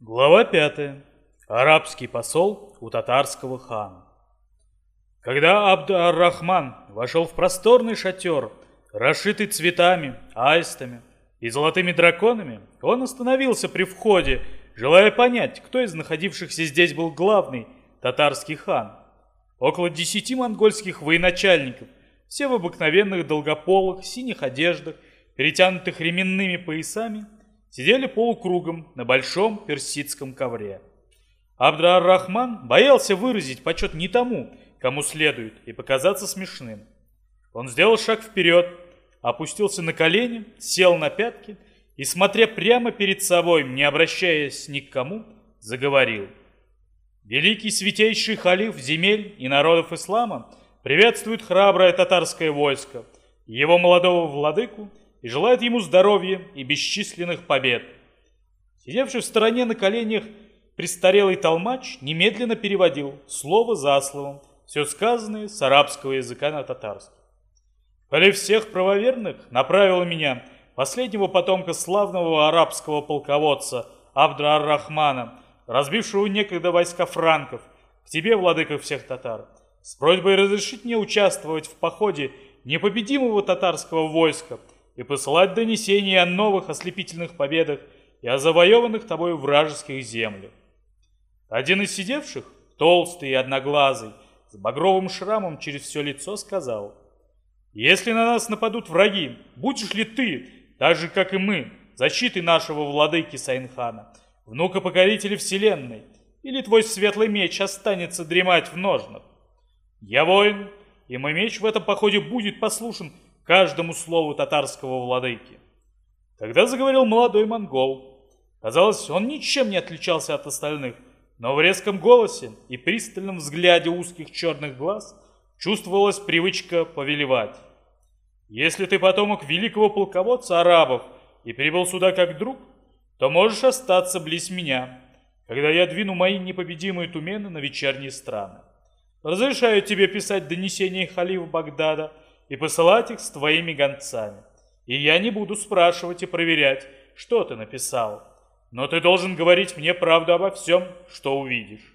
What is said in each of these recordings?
Глава 5. Арабский посол у татарского хана. Когда Абд-ар-Рахман вошел в просторный шатер, расшитый цветами, аистами и золотыми драконами, он остановился при входе, желая понять, кто из находившихся здесь был главный татарский хан. Около десяти монгольских военачальников, все в обыкновенных долгополых, синих одеждах, перетянутых ременными поясами, сидели полукругом на большом персидском ковре. Абдар-Рахман боялся выразить почет не тому, кому следует, и показаться смешным. Он сделал шаг вперед, опустился на колени, сел на пятки и, смотря прямо перед собой, не обращаясь ни к кому, заговорил. Великий святейший халиф земель и народов ислама приветствует храброе татарское войско, его молодого владыку и желает ему здоровья и бесчисленных побед. Сидевший в стороне на коленях престарелый толмач немедленно переводил слово за словом все сказанное с арабского языка на татарский. Коли всех правоверных направила меня, последнего потомка славного арабского полководца Абдра-ар-Рахмана, разбившего некогда войска франков, к тебе, владыка всех татар, с просьбой разрешить мне участвовать в походе непобедимого татарского войска – и посылать донесения о новых ослепительных победах и о завоеванных тобой вражеских землях. Один из сидевших, толстый и одноглазый, с багровым шрамом через все лицо, сказал, «Если на нас нападут враги, будешь ли ты, так же, как и мы, защитой нашего владыки Сайнхана, внука покорителя вселенной, или твой светлый меч останется дремать в ножнах? Я воин, и мой меч в этом походе будет послушен каждому слову татарского владыки. Тогда заговорил молодой монгол. Казалось, он ничем не отличался от остальных, но в резком голосе и пристальном взгляде узких черных глаз чувствовалась привычка повелевать. Если ты потомок великого полководца арабов и прибыл сюда как друг, то можешь остаться близ меня, когда я двину мои непобедимые тумены на вечерние страны. Разрешаю тебе писать донесения халифа Багдада и посылать их с твоими гонцами. И я не буду спрашивать и проверять, что ты написал. Но ты должен говорить мне правду обо всем, что увидишь.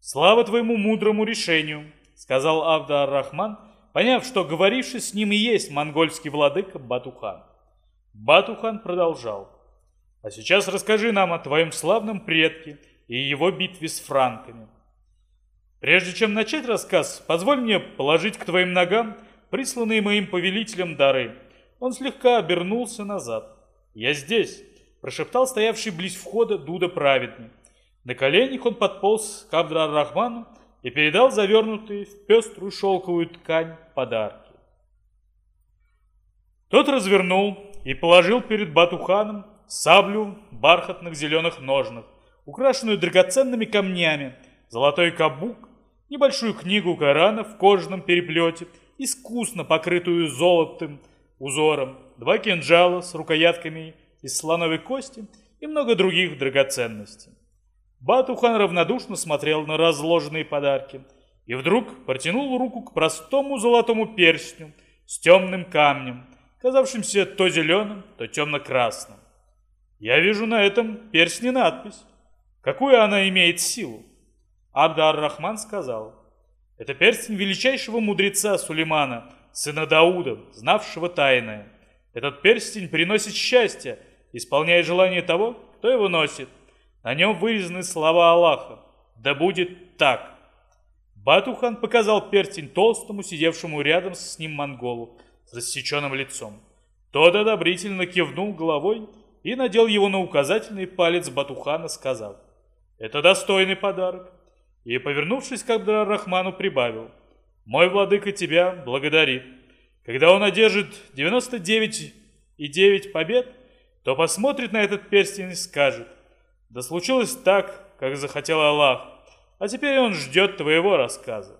Слава твоему мудрому решению, сказал Авда-ар-Рахман, поняв, что говоривший с ним и есть монгольский владыка Батухан. Батухан продолжал. А сейчас расскажи нам о твоем славном предке и его битве с франками. Прежде чем начать рассказ, позволь мне положить к твоим ногам присланные моим повелителем дары. Он слегка обернулся назад. «Я здесь!» – прошептал стоявший близ входа Дуда праведный. На коленях он подполз к Абдра-Рахману и передал завернутые в пеструю шелковую ткань подарки. Тот развернул и положил перед Батуханом саблю бархатных зеленых ножнах, украшенную драгоценными камнями, золотой кабук, небольшую книгу Корана в кожаном переплете – искусно покрытую золотым узором, два кинжала с рукоятками из слоновой кости и много других драгоценностей. Батухан равнодушно смотрел на разложенные подарки и вдруг протянул руку к простому золотому перстню с темным камнем, казавшимся то зеленым, то темно-красным. Я вижу на этом перстне надпись. Какую она имеет силу? Абдар-Рахман сказал – это перстень величайшего мудреца Сулеймана, сына Дауда, знавшего тайное. Этот перстень приносит счастье, исполняя желание того, кто его носит. На нем вырезаны слова Аллаха. Да будет так. Батухан показал перстень толстому, сидевшему рядом с ним монголу, с рассеченным лицом. Тот одобрительно кивнул головой и надел его на указательный палец Батухана, сказав, «Это достойный подарок и, повернувшись к Абдар-Рахману, прибавил. «Мой владыка тебя благодарит. Когда он одержит 99 и 9 побед, то посмотрит на этот перстень и скажет, «Да случилось так, как захотел Аллах, а теперь он ждет твоего рассказа».